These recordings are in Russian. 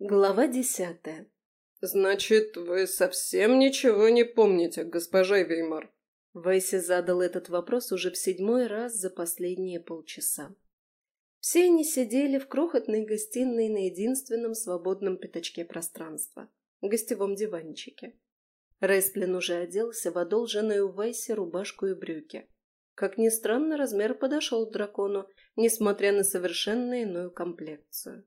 Глава десятая. «Значит, вы совсем ничего не помните, госпожа Веймар?» Вайси задал этот вопрос уже в седьмой раз за последние полчаса. Все они сидели в крохотной гостиной на единственном свободном пятачке пространства – гостевом диванчике. Рестлин уже оделся в одолженную Вайсе рубашку и брюки. Как ни странно, размер подошел дракону, несмотря на совершенно иную комплекцию.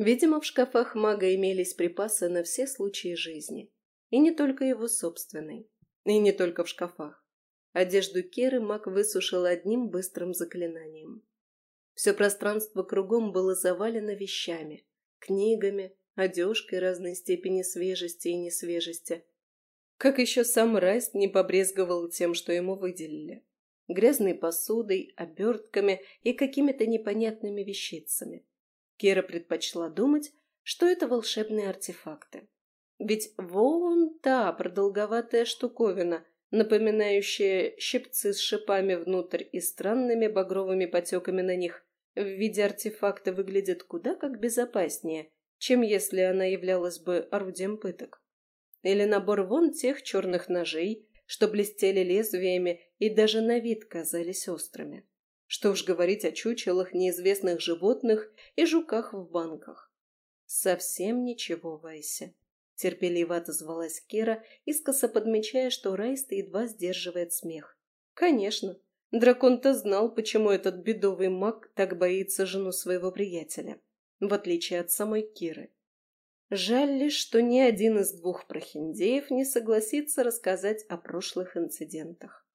Видимо, в шкафах мага имелись припасы на все случаи жизни. И не только его собственный. И не только в шкафах. Одежду Керы маг высушил одним быстрым заклинанием. Все пространство кругом было завалено вещами, книгами, одежкой разной степени свежести и несвежести. Как еще сам Райст не побрезговал тем, что ему выделили. Грязной посудой, обертками и какими-то непонятными вещицами. Кира предпочла думать, что это волшебные артефакты. Ведь вон та продолговатая штуковина, напоминающая щипцы с шипами внутрь и странными багровыми потеками на них, в виде артефакта выглядит куда как безопаснее, чем если она являлась бы орудием пыток. Или набор вон тех черных ножей, что блестели лезвиями и даже на вид казались острыми. Что уж говорить о чучелах неизвестных животных и жуках в банках. Совсем ничего, Вайся. Терпеливо отозвалась Кира, искоса подмечая, что Райст едва сдерживает смех. Конечно, дракон-то знал, почему этот бедовый маг так боится жену своего приятеля, в отличие от самой Киры. Жаль лишь, что ни один из двух прохиндеев не согласится рассказать о прошлых инцидентах.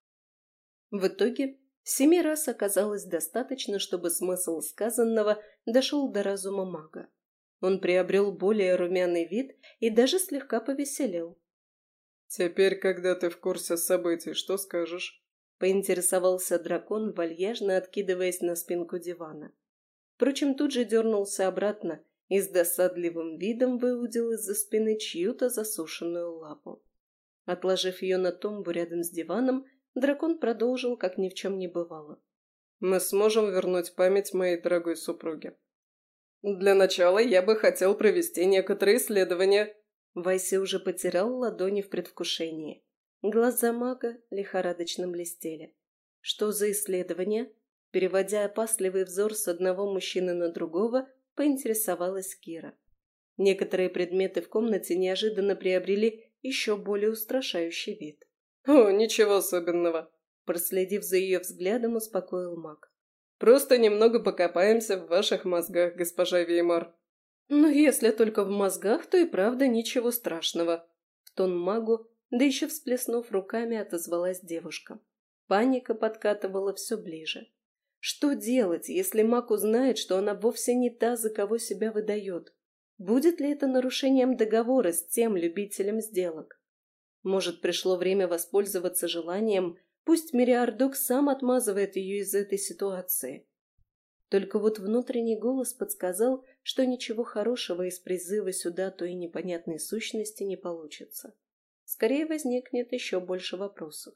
В итоге Семи раз оказалось достаточно, чтобы смысл сказанного дошел до разума мага. Он приобрел более румяный вид и даже слегка повеселел. «Теперь, когда ты в курсе событий, что скажешь?» — поинтересовался дракон, вальяжно откидываясь на спинку дивана. Впрочем, тут же дернулся обратно и с досадливым видом выудил из-за спины чью-то засушенную лапу. Отложив ее на тумбу рядом с диваном, Дракон продолжил, как ни в чем не бывало. «Мы сможем вернуть память моей дорогой супруге. Для начала я бы хотел провести некоторые исследования». Вайси уже потерял ладони в предвкушении. Глаза мага лихорадочно блестели. «Что за исследования?» Переводя опасливый взор с одного мужчины на другого, поинтересовалась Кира. Некоторые предметы в комнате неожиданно приобрели еще более устрашающий вид. «О, ничего особенного», — проследив за ее взглядом, успокоил маг. «Просто немного покопаемся в ваших мозгах, госпожа Веймар». «Ну, если только в мозгах, то и правда ничего страшного», — в тон магу, да еще всплеснув руками, отозвалась девушка. Паника подкатывала все ближе. Что делать, если маг узнает, что она вовсе не та, за кого себя выдает? Будет ли это нарушением договора с тем любителем сделок? Может, пришло время воспользоваться желанием, пусть Мириардок сам отмазывает ее из этой ситуации. Только вот внутренний голос подсказал, что ничего хорошего из призыва сюда той непонятной сущности не получится. Скорее возникнет еще больше вопросов.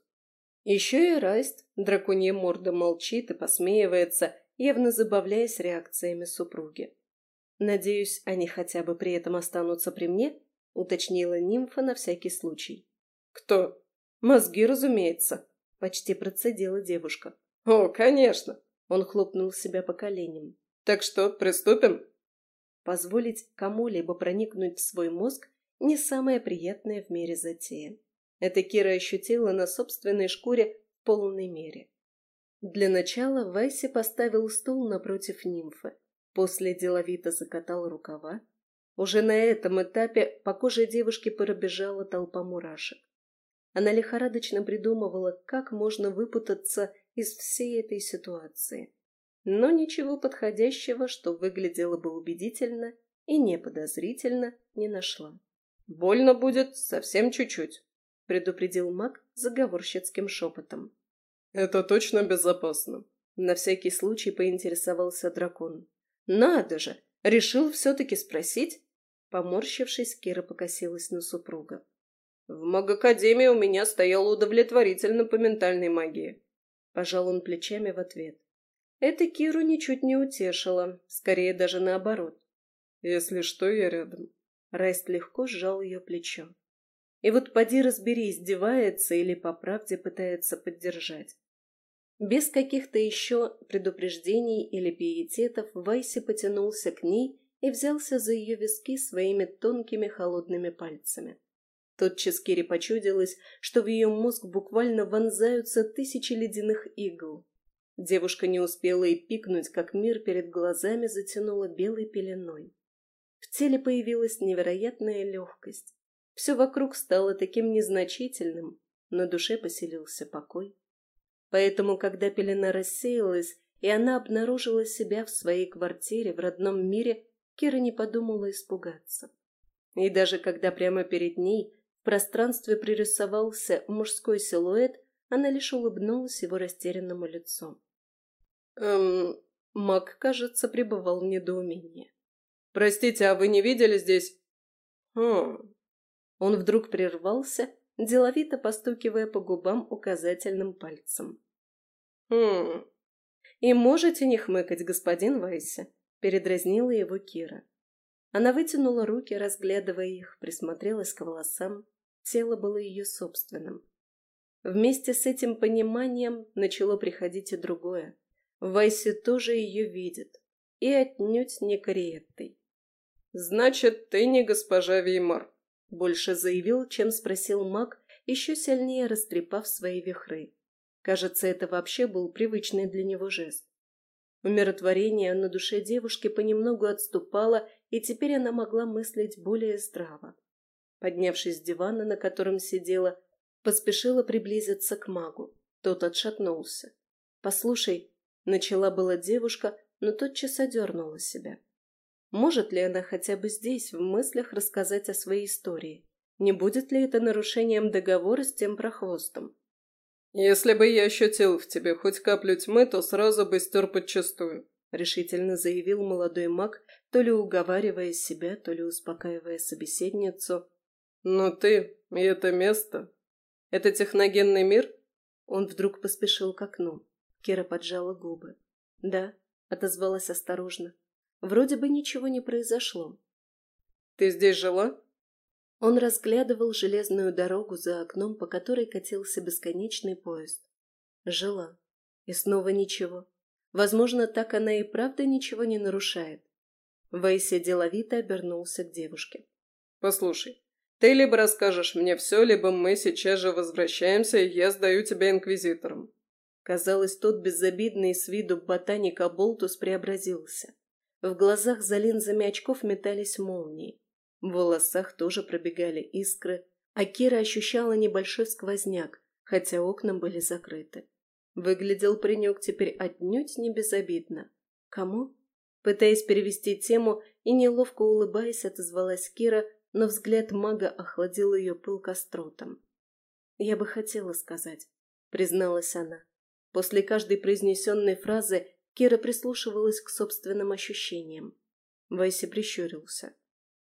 Еще и Райст, драконья морда, молчит и посмеивается, явно забавляясь реакциями супруги. «Надеюсь, они хотя бы при этом останутся при мне?» — уточнила нимфа на всякий случай. «Кто?» «Мозги, разумеется», — почти процедила девушка. «О, конечно!» — он хлопнул себя по коленям. «Так что, приступим?» Позволить кому-либо проникнуть в свой мозг не самое приятное в мире затея. Это Кира ощутила на собственной шкуре в полной мере. Для начала Вайси поставил стул напротив нимфы, после деловито закатал рукава. Уже на этом этапе по коже девушки пробежала толпа мурашек. Она лихорадочно придумывала, как можно выпутаться из всей этой ситуации. Но ничего подходящего, что выглядело бы убедительно и неподозрительно, не нашла. «Больно будет совсем чуть-чуть», — предупредил маг заговорщицким шепотом. «Это точно безопасно», — на всякий случай поинтересовался дракон. «Надо же! Решил все-таки спросить?» Поморщившись, Кира покосилась на супруга. В магакадемии у меня стоял удовлетворительно по ментальной магии. Пожал он плечами в ответ. Это Киру ничуть не утешило, скорее даже наоборот. Если что, я рядом». Райст легко сжал ее плечо. И вот поди разбери, издевается или по правде пытается поддержать. Без каких-то еще предупреждений или пиететов Вайси потянулся к ней и взялся за ее виски своими тонкими холодными пальцами. Тотчас Кире почудилось, что в ее мозг буквально вонзаются тысячи ледяных игл. Девушка не успела и пикнуть, как мир перед глазами затянула белой пеленой. В теле появилась невероятная легкость. Все вокруг стало таким незначительным, на душе поселился покой. Поэтому, когда пелена рассеялась, и она обнаружила себя в своей квартире в родном мире, Кира не подумала испугаться. И даже когда прямо перед ней в пространстве пририсовался мужской силуэт, она лишь улыбнулась его растерянному лицу. Эм, маг, кажется, пребывал в недоумении. «Простите, а вы не видели здесь...» «Хм...» Он вдруг прервался, деловито постукивая по губам указательным пальцем. «Хм...» «И можете не хмыкать, господин Вайсе?» — передразнила его Кира. Она вытянула руки, разглядывая их, присмотрелась к волосам. Тело было ее собственным. Вместе с этим пониманием начало приходить и другое. Вайси тоже ее видит. И отнюдь не Кориеттой. «Значит, ты не госпожа Веймар», — больше заявил, чем спросил маг, еще сильнее растрепав свои вихры. Кажется, это вообще был привычный для него жест. Умиротворение на душе девушки понемногу отступало, и теперь она могла мыслить более здраво. Поднявшись с дивана, на котором сидела, поспешила приблизиться к магу. Тот отшатнулся. «Послушай», — начала была девушка, но тотчас одернула себя. Может ли она хотя бы здесь, в мыслях, рассказать о своей истории? Не будет ли это нарушением договора с тем прохвостом? «Если бы я ощутил в тебе хоть каплю тьмы, то сразу бы стер подчистую», — решительно заявил молодой маг, то ли уговаривая себя, то ли успокаивая собеседницу. «Но ты и это место... Это техногенный мир?» Он вдруг поспешил к окну. Кира поджала губы. «Да», — отозвалась осторожно. Вроде бы ничего не произошло. «Ты здесь жила?» Он разглядывал железную дорогу за окном, по которой катился бесконечный поезд. Жила. И снова ничего. Возможно, так она и правда ничего не нарушает. Вейси деловито обернулся к девушке. «Послушай, ты либо расскажешь мне все, либо мы сейчас же возвращаемся, и я сдаю тебя инквизиторам». Казалось, тот безобидный с виду ботаник Аболтус преобразился. В глазах за линзами очков метались молнии. В волосах тоже пробегали искры, а Кира ощущала небольшой сквозняк, хотя окна были закрыты. Выглядел паренек теперь отнюдь не безобидно. Кому? Пытаясь перевести тему и неловко улыбаясь, отозвалась Кира, но взгляд мага охладил ее пыл костротом. «Я бы хотела сказать», — призналась она. После каждой произнесенной фразы Кира прислушивалась к собственным ощущениям. Вайси прищурился.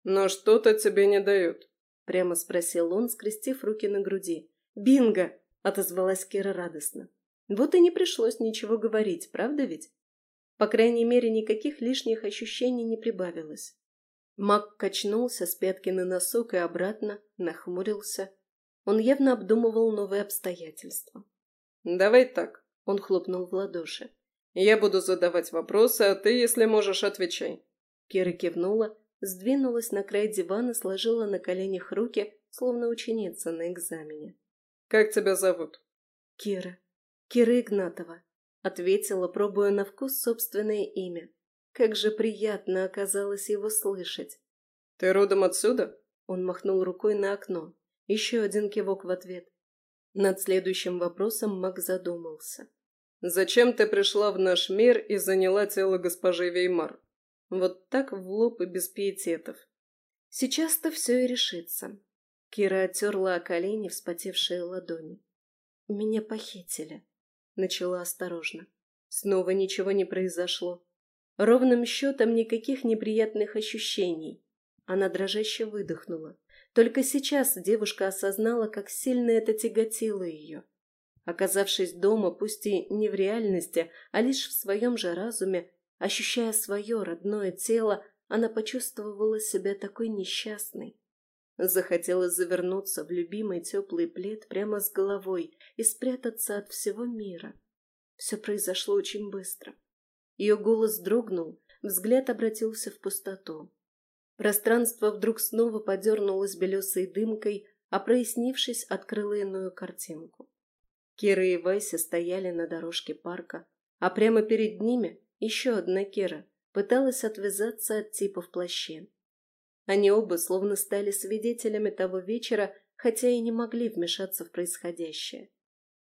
«Но что-то тебе не дают», — прямо спросил он, скрестив руки на груди. «Бинго!» — отозвалась Кира радостно. Вот и не пришлось ничего говорить, правда ведь? По крайней мере, никаких лишних ощущений не прибавилось. Мак качнулся с пятки на носок и обратно, нахмурился. Он явно обдумывал новые обстоятельства. «Давай так», — он хлопнул в ладоши. Я буду задавать вопросы, а ты, если можешь, отвечай». Кира кивнула, сдвинулась на край дивана, сложила на коленях руки, словно ученица на экзамене. «Как тебя зовут?» «Кира. Кира Игнатова», — ответила, пробуя на вкус собственное имя. Как же приятно оказалось его слышать. «Ты родом отсюда?» Он махнул рукой на окно. Еще один кивок в ответ. Над следующим вопросом Мак задумался. Зачем ты пришла в наш мир и заняла тело госпожи Веймар? Вот так в лоб и без пиететов. Сейчас-то все и решится. Кира оттерла о колени вспотевшие ладони. Меня похитили. Начала осторожно. Снова ничего не произошло. Ровным счетом никаких неприятных ощущений. Она дрожаще выдохнула. Только сейчас девушка осознала, как сильно это тяготило ее. Оказавшись дома, пусть и не в реальности, а лишь в своем же разуме, ощущая свое родное тело, она почувствовала себя такой несчастной. Захотелось завернуться в любимый теплый плед прямо с головой и спрятаться от всего мира. Все произошло очень быстро. Ее голос дрогнул, взгляд обратился в пустоту. Пространство вдруг снова подернулось белесой дымкой, а прояснившись, открыло иную картинку. Кира и Вайся стояли на дорожке парка, а прямо перед ними еще одна Кира пыталась отвязаться от типа в плаще. Они оба словно стали свидетелями того вечера, хотя и не могли вмешаться в происходящее.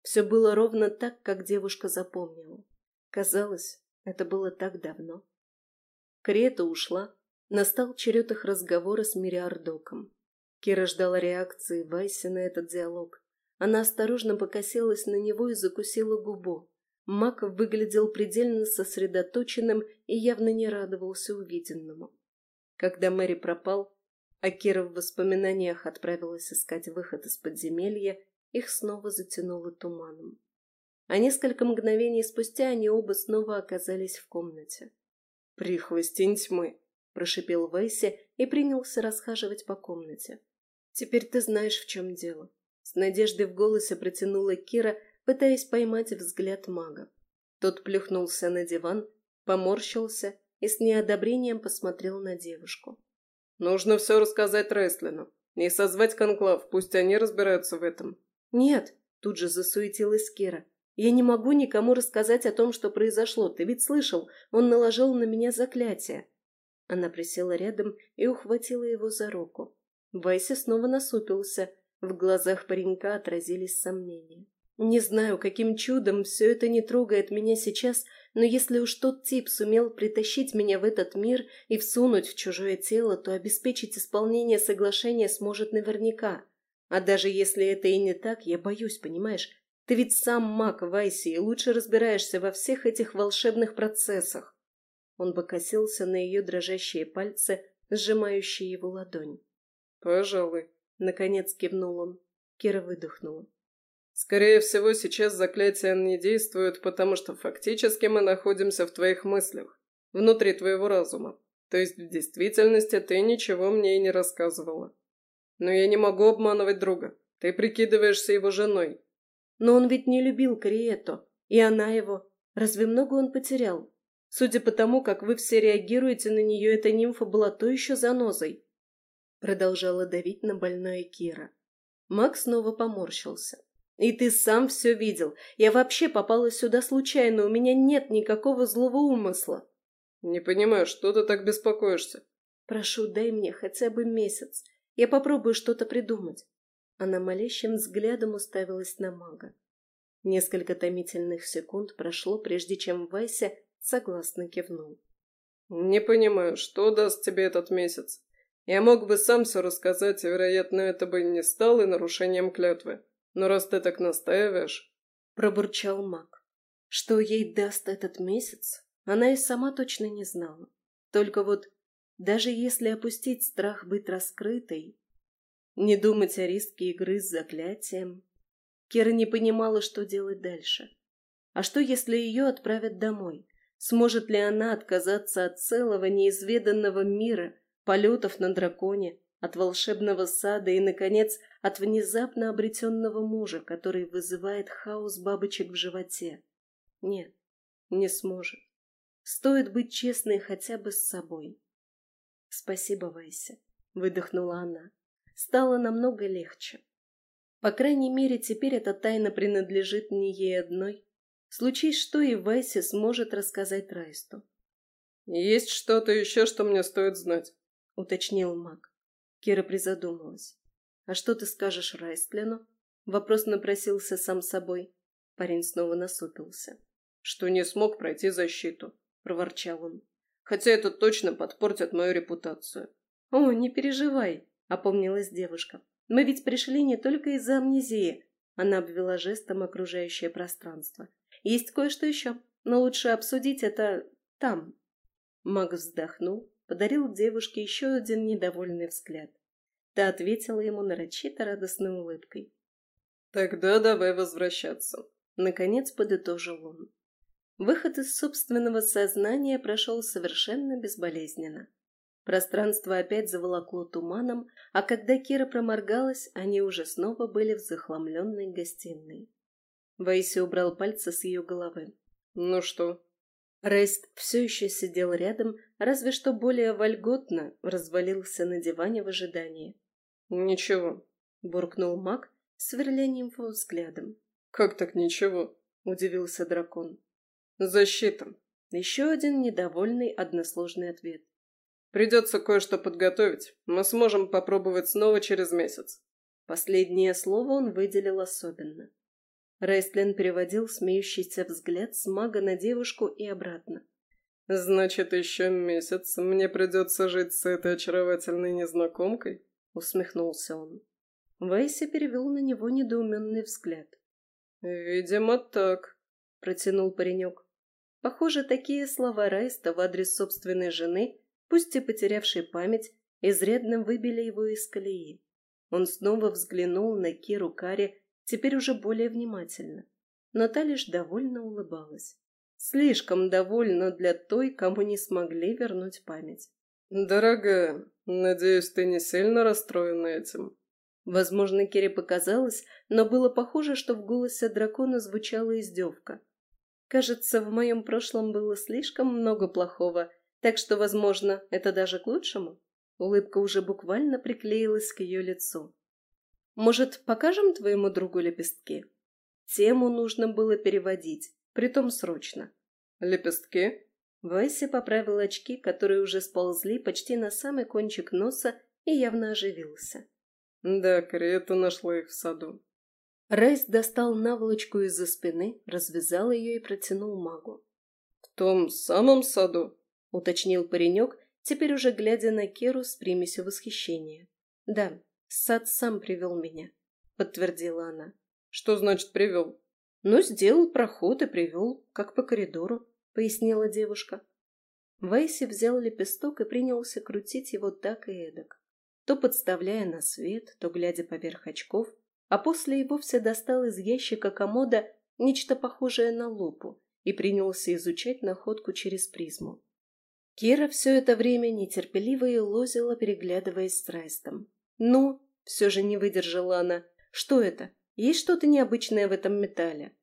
Все было ровно так, как девушка запомнила. Казалось, это было так давно. Крета ушла, настал черед их разговора с Мириардоком. Кира ждала реакции Вайси на этот диалог. Она осторожно покосилась на него и закусила губу. Мак выглядел предельно сосредоточенным и явно не радовался увиденному. Когда Мэри пропал, а Кира в воспоминаниях отправилась искать выход из подземелья, их снова затянуло туманом. А несколько мгновений спустя они оба снова оказались в комнате. «Прихвостень тьмы!» – прошипел Вейси и принялся расхаживать по комнате. «Теперь ты знаешь, в чем дело». С надеждой в голосе протянула Кира, пытаясь поймать взгляд мага. Тот плюхнулся на диван, поморщился и с неодобрением посмотрел на девушку. «Нужно все рассказать Рестлину и созвать конклав, пусть они разбираются в этом». «Нет», — тут же засуетилась Кира. «Я не могу никому рассказать о том, что произошло. Ты ведь слышал, он наложил на меня заклятие». Она присела рядом и ухватила его за руку. Вайси снова насупился. В глазах паренька отразились сомнения. Не знаю, каким чудом все это не трогает меня сейчас, но если уж тот тип сумел притащить меня в этот мир и всунуть в чужое тело, то обеспечить исполнение соглашения сможет наверняка. А даже если это и не так, я боюсь, понимаешь? Ты ведь сам маг, Вайси, и лучше разбираешься во всех этих волшебных процессах. Он покосился на ее дрожащие пальцы, сжимающие его ладонь. «Пожалуй», — наконец кивнул он. Кира выдохнула. Скорее всего, сейчас заклятия не действуют, потому что фактически мы находимся в твоих мыслях, внутри твоего разума. То есть в действительности ты ничего мне и не рассказывала. Но я не могу обманывать друга. Ты прикидываешься его женой. Но он ведь не любил Криетто, и она его. Разве много он потерял? Судя по тому, как вы все реагируете на нее, эта нимфа была то еще занозой. Продолжала давить на больное Кира. Макс снова поморщился. И ты сам все видел. Я вообще попала сюда случайно, у меня нет никакого злого умысла. Не понимаю, что ты так беспокоишься? Прошу, дай мне хотя бы месяц. Я попробую что-то придумать. Она молящим взглядом уставилась на мага. Несколько томительных секунд прошло, прежде чем Вася согласно кивнул. «Не понимаю, что даст тебе этот месяц? Я мог бы сам все рассказать, и, вероятно, это бы не стало нарушением клятвы. Но раз ты так настаиваешь...» Пробурчал маг. Что ей даст этот месяц, она и сама точно не знала. Только вот, даже если опустить страх быть раскрытой, не думать о риске игры с заклятием, Кира не понимала, что делать дальше. А что, если ее отправят домой? Сможет ли она отказаться от целого неизведанного мира, полетов на драконе, от волшебного сада и, наконец, от внезапно обретенного мужа, который вызывает хаос бабочек в животе. Нет, не сможет. Стоит быть честной хотя бы с собой. «Спасибо, Вайся», — выдохнула она. Стало намного легче. По крайней мере, теперь эта тайна принадлежит не ей одной. Случись что, и Вайся сможет рассказать Райсту. «Есть что-то еще, что мне стоит знать», — уточнил маг. Кира призадумалась. «А что ты скажешь Райстлену?» Вопрос напросился сам собой. Парень снова насупился. «Что не смог пройти защиту», — проворчал он. «Хотя это точно подпортит мою репутацию». «О, не переживай», — опомнилась девушка. «Мы ведь пришли не только из-за амнезии». Она обвела жестом окружающее пространство. «Есть кое-что еще, но лучше обсудить это там». Маг вздохнул, подарил девушке еще один недовольный взгляд. Та ответила ему нарочито радостной улыбкой. «Тогда давай возвращаться», — наконец подытожил он. Выход из собственного сознания прошел совершенно безболезненно. Пространство опять заволокло туманом, а когда Кира проморгалась, они уже снова были в захламленной гостиной. Вейси убрал пальцы с ее головы. «Ну что?» Рейст все еще сидел рядом, разве что более вольготно развалился на диване в ожидании. «Ничего», — буркнул маг, сверляя его взглядом. «Как так ничего?» — удивился дракон. «Защита». Еще один недовольный односложный ответ. Придется кое-что подготовить. Мы сможем попробовать снова через месяц. Последнее слово он выделил особенно. Рейстлин переводил смеющийся взгляд с мага на девушку и обратно. «Значит, еще месяц мне придется жить с этой очаровательной незнакомкой?» — усмехнулся он. Вейси перевел на него недоуменный взгляд. «Видимо, так», — протянул паренек. Похоже, такие слова Райста в адрес собственной жены пусть и потерявший память, изрядно выбили его из колеи. Он снова взглянул на Киру Кари, теперь уже более внимательно. Но та лишь довольно улыбалась. Слишком довольна для той, кому не смогли вернуть память. «Дорогая, надеюсь, ты не сильно расстроена этим?» Возможно, Кире показалось, но было похоже, что в голосе дракона звучала издевка. Кажется, в моем прошлом было слишком много плохого, так что, возможно, это даже к лучшему. Улыбка уже буквально приклеилась к ее лицу. Может, покажем твоему другу лепестки? Тему нужно было переводить, притом срочно. Лепестки? Вайси поправил очки, которые уже сползли почти на самый кончик носа и явно оживился. Да, Карета нашла их в саду. Райс достал наволочку из-за спины, развязал ее и протянул магу. В том самом саду? — уточнил паренек, теперь уже глядя на Керу с примесью восхищения. «Да, сад сам привел меня», — подтвердила она. «Что значит привел?» «Ну, сделал проход и привел, как по коридору», — пояснила девушка. Вайси взял лепесток и принялся крутить его так и эдак, то подставляя на свет, то глядя поверх очков, а после и вовсе достал из ящика комода нечто похожее на лупу и принялся изучать находку через призму. Кира все это время нетерпеливо и лозила, переглядываясь с Райстом. «Ну?» — все же не выдержала она. «Что это? Есть что-то необычное в этом металле?»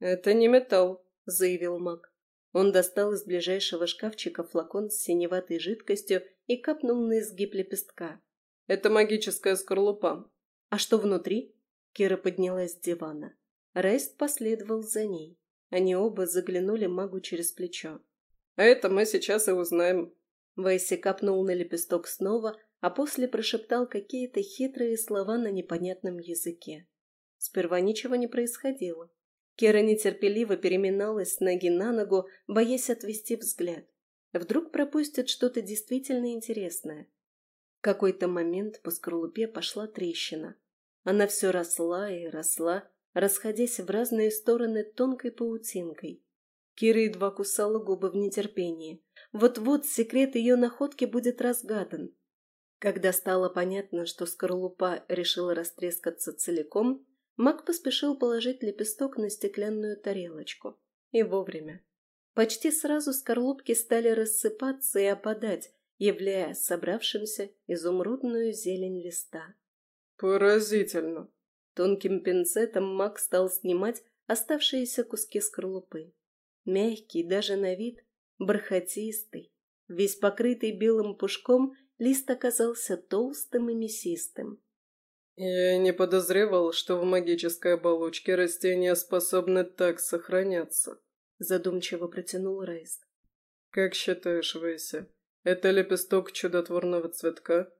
«Это не металл», — заявил маг. Он достал из ближайшего шкафчика флакон с синеватой жидкостью и капнул на изгиб лепестка. «Это магическая скорлупа». «А что внутри?» Кира поднялась с дивана. Райст последовал за ней. Они оба заглянули магу через плечо. А это мы сейчас и узнаем. Вейси капнул на лепесток снова, а после прошептал какие-то хитрые слова на непонятном языке. Сперва ничего не происходило. Кера нетерпеливо переминалась с ноги на ногу, боясь отвести взгляд. Вдруг пропустит что-то действительно интересное. В какой-то момент по скорлупе пошла трещина. Она все росла и росла, расходясь в разные стороны тонкой паутинкой. Кира едва кусала губы в нетерпении. Вот-вот секрет ее находки будет разгадан. Когда стало понятно, что скорлупа решила растрескаться целиком, Мак поспешил положить лепесток на стеклянную тарелочку. И вовремя. Почти сразу скорлупки стали рассыпаться и опадать, являя собравшимся изумрудную зелень листа. «Поразительно!» Тонким пинцетом Мак стал снимать оставшиеся куски скорлупы. Мягкий даже на вид, бархатистый, весь покрытый белым пушком, лист оказался толстым и мясистым. «Я не подозревал, что в магической оболочке растения способны так сохраняться», — задумчиво протянул Райст. «Как считаешь, Вейся, это лепесток чудотворного цветка?»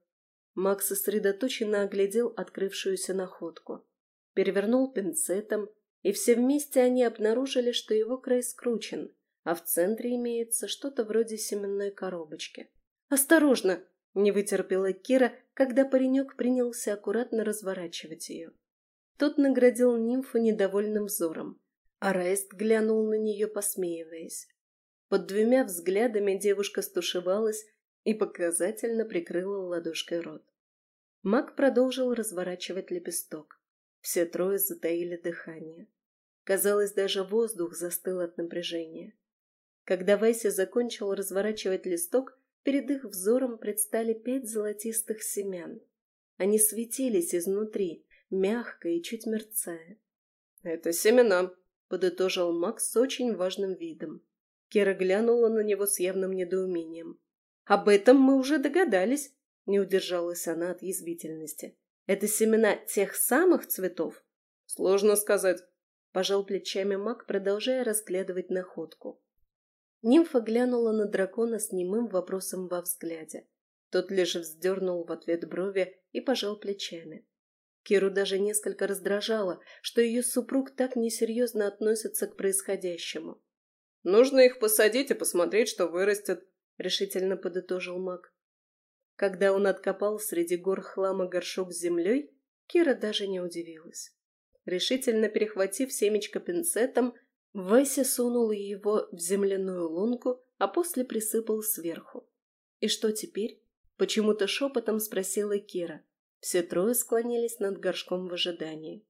Макс сосредоточенно оглядел открывшуюся находку. Перевернул пинцетом, и все вместе они обнаружили, что его край скручен, а в центре имеется что-то вроде семенной коробочки. «Осторожно!» — не вытерпела Кира, когда паренек принялся аккуратно разворачивать ее. Тот наградил нимфу недовольным взором, а Райст глянул на нее, посмеиваясь. Под двумя взглядами девушка стушевалась и показательно прикрыла ладошкой рот. Маг продолжил разворачивать лепесток. Все трое затаили дыхание. Казалось, даже воздух застыл от напряжения. Когда Вайся закончил разворачивать листок, перед их взором предстали пять золотистых семян. Они светились изнутри, мягко и чуть мерцая. «Это семена», — подытожил Макс с очень важным видом. Кира глянула на него с явным недоумением. «Об этом мы уже догадались», — не удержалась она от язвительности. «Это семена тех самых цветов?» «Сложно сказать», — пожал плечами маг, продолжая разглядывать находку. Нимфа глянула на дракона с немым вопросом во взгляде. Тот лишь вздернул в ответ брови и пожал плечами. Киру даже несколько раздражало, что ее супруг так несерьезно относится к происходящему. «Нужно их посадить и посмотреть, что вырастет», — решительно подытожил маг. Когда он откопал среди гор хлама горшок с землей, Кира даже не удивилась. Решительно перехватив семечко пинцетом, Вася сунул его в земляную лунку, а после присыпал сверху. «И что теперь?» — почему-то шепотом спросила Кира. Все трое склонились над горшком в ожидании.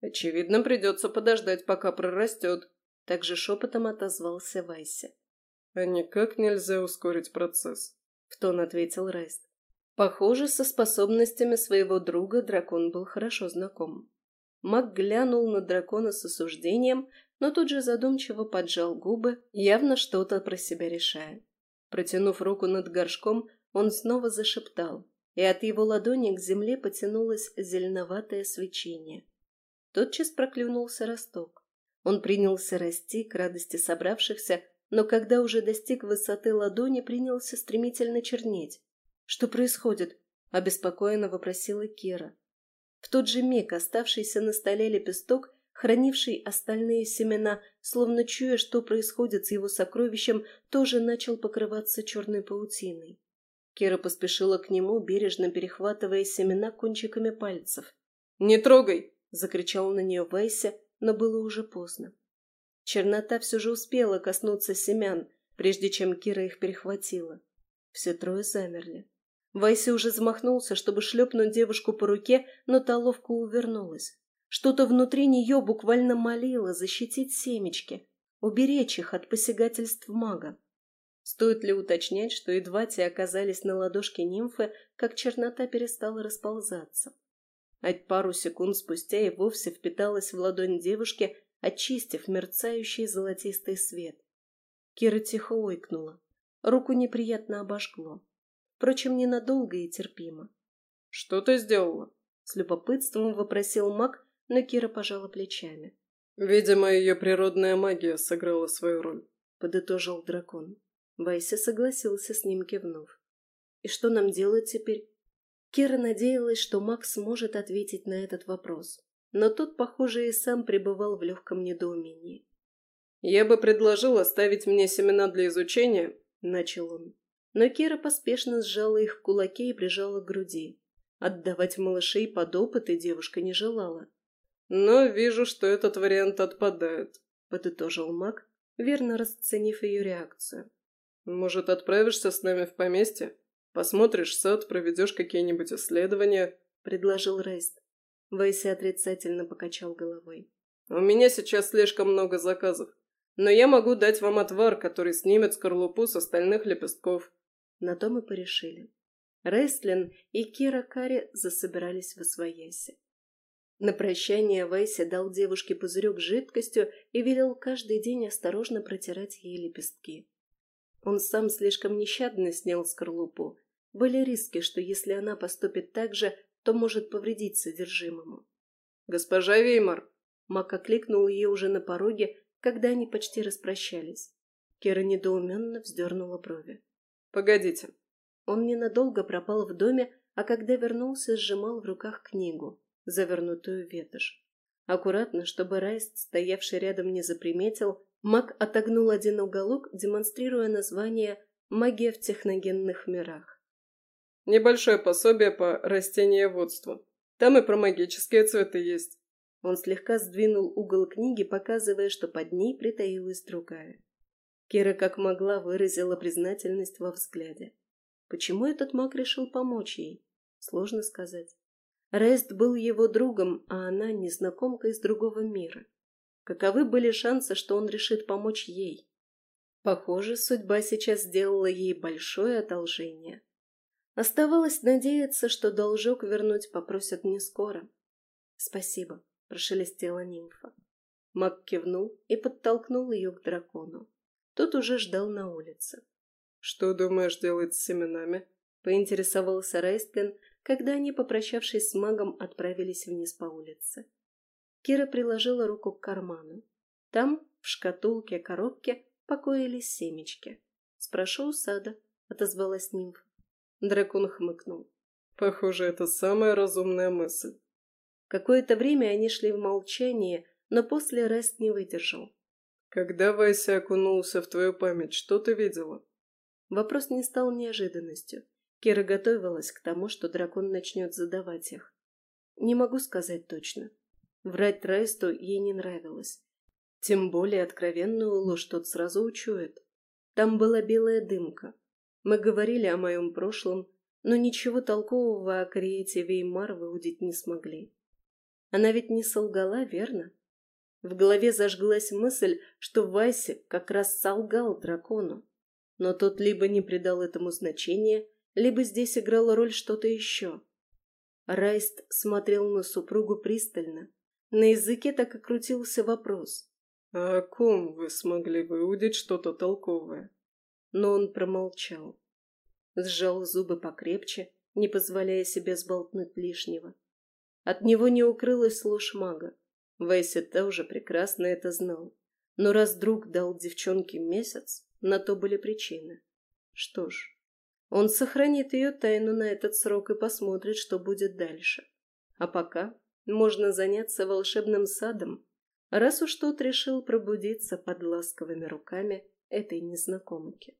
«Очевидно, придется подождать, пока прорастет», — также шепотом отозвался Вася. «А никак нельзя ускорить процесс», — в тон ответил Райст. Похоже, со способностями своего друга дракон был хорошо знаком. Маг глянул на дракона с осуждением, но тут же задумчиво поджал губы, явно что-то про себя решая. Протянув руку над горшком, он снова зашептал, и от его ладони к земле потянулось зеленоватое свечение. Тотчас проклюнулся росток. Он принялся расти к радости собравшихся, но когда уже достиг высоты ладони, принялся стремительно чернеть. «Что происходит?» – обеспокоенно вопросила Кира. В тот же миг оставшийся на столе лепесток хранивший остальные семена, словно чуя, что происходит с его сокровищем, тоже начал покрываться черной паутиной. Кира поспешила к нему, бережно перехватывая семена кончиками пальцев. «Не трогай!» — закричал на нее Вайся, но было уже поздно. Чернота все же успела коснуться семян, прежде чем Кира их перехватила. Все трое замерли. Вайся уже замахнулся, чтобы шлепнуть девушку по руке, но та ловко увернулась. Что-то внутри нее буквально молило защитить семечки, уберечь их от посягательств мага. Стоит ли уточнять, что едва те оказались на ладошке нимфы, как чернота перестала расползаться. А пару секунд спустя и вовсе впиталась в ладонь девушки, очистив мерцающий золотистый свет. Кира тихо ойкнула. Руку неприятно обожгло. Впрочем, ненадолго и терпимо. «Что ты сделала?» С любопытством вопросил маг, но Кира пожала плечами. «Видимо, ее природная магия сыграла свою роль», — подытожил дракон. Вайся согласился с ним, кивнув. «И что нам делать теперь?» Кира надеялась, что Макс сможет ответить на этот вопрос, но тот, похоже, и сам пребывал в легком недоумении. «Я бы предложил оставить мне семена для изучения», — начал он. Но Кира поспешно сжала их в кулаке и прижала к груди. Отдавать малышей под опыты девушка не желала. Но вижу, что этот вариант отпадает, подытожил маг, верно расценив ее реакцию. Может, отправишься с нами в поместье? Посмотришь сад, проведешь какие-нибудь исследования, предложил Рейст. Вейси отрицательно покачал головой. У меня сейчас слишком много заказов. Но я могу дать вам отвар, который снимет скорлупу с остальных лепестков. На то мы порешили. Рестлин и Кира Кари засобирались в Освояси. На прощание Вайся дал девушке пузырек с жидкостью и велел каждый день осторожно протирать ей лепестки. Он сам слишком нещадно снял скорлупу. Были риски, что если она поступит так же, то может повредить содержимому. «Госпожа Веймар!» Мак окликнул ее уже на пороге, когда они почти распрощались. Кира недоуменно вздернула брови. «Погодите». Он ненадолго пропал в доме, а когда вернулся, сжимал в руках книгу завернутую ветошь. Аккуратно, чтобы Райст, стоявший рядом, не заприметил, маг отогнул один уголок, демонстрируя название «Магия в техногенных мирах». «Небольшое пособие по растениеводству. Там и про магические цветы есть». Он слегка сдвинул угол книги, показывая, что под ней притаилась другая. Кира как могла выразила признательность во взгляде. Почему этот маг решил помочь ей? Сложно сказать. Рест был его другом, а она незнакомка из другого мира. Каковы были шансы, что он решит помочь ей? Похоже, судьба сейчас сделала ей большое одолжение. Оставалось надеяться, что должок вернуть попросят не скоро. «Спасибо», — прошелестела нимфа. Мак кивнул и подтолкнул ее к дракону. Тот уже ждал на улице. «Что думаешь делать с семенами?» — поинтересовался Райстлин, когда они, попрощавшись с магом, отправились вниз по улице. Кира приложила руку к карману. Там, в шкатулке коробке, покоились семечки. «Спрошу у сада», — отозвалась нимфа. Дракон хмыкнул. «Похоже, это самая разумная мысль». Какое-то время они шли в молчании, но после Рест не выдержал. «Когда Вася окунулся в твою память, что ты видела?» Вопрос не стал неожиданностью. Кира готовилась к тому, что дракон начнет задавать их. Не могу сказать точно. Врать Райсту ей не нравилось. Тем более откровенную ложь тот сразу учует. Там была белая дымка. Мы говорили о моем прошлом, но ничего толкового о Криете Веймар выудить не смогли. Она ведь не солгала, верно? В голове зажглась мысль, что Вайсик как раз солгал дракону. Но тот либо не придал этому значения, либо здесь играла роль что-то еще. Райст смотрел на супругу пристально. На языке так и крутился вопрос. «А о ком вы смогли выудить что-то толковое?» Но он промолчал. Сжал зубы покрепче, не позволяя себе сболтнуть лишнего. От него не укрылась ложь мага. Вейси тоже прекрасно это знал. Но раз друг дал девчонке месяц, на то были причины. Что ж, он сохранит ее тайну на этот срок и посмотрит, что будет дальше. А пока можно заняться волшебным садом, раз уж тот решил пробудиться под ласковыми руками этой незнакомки.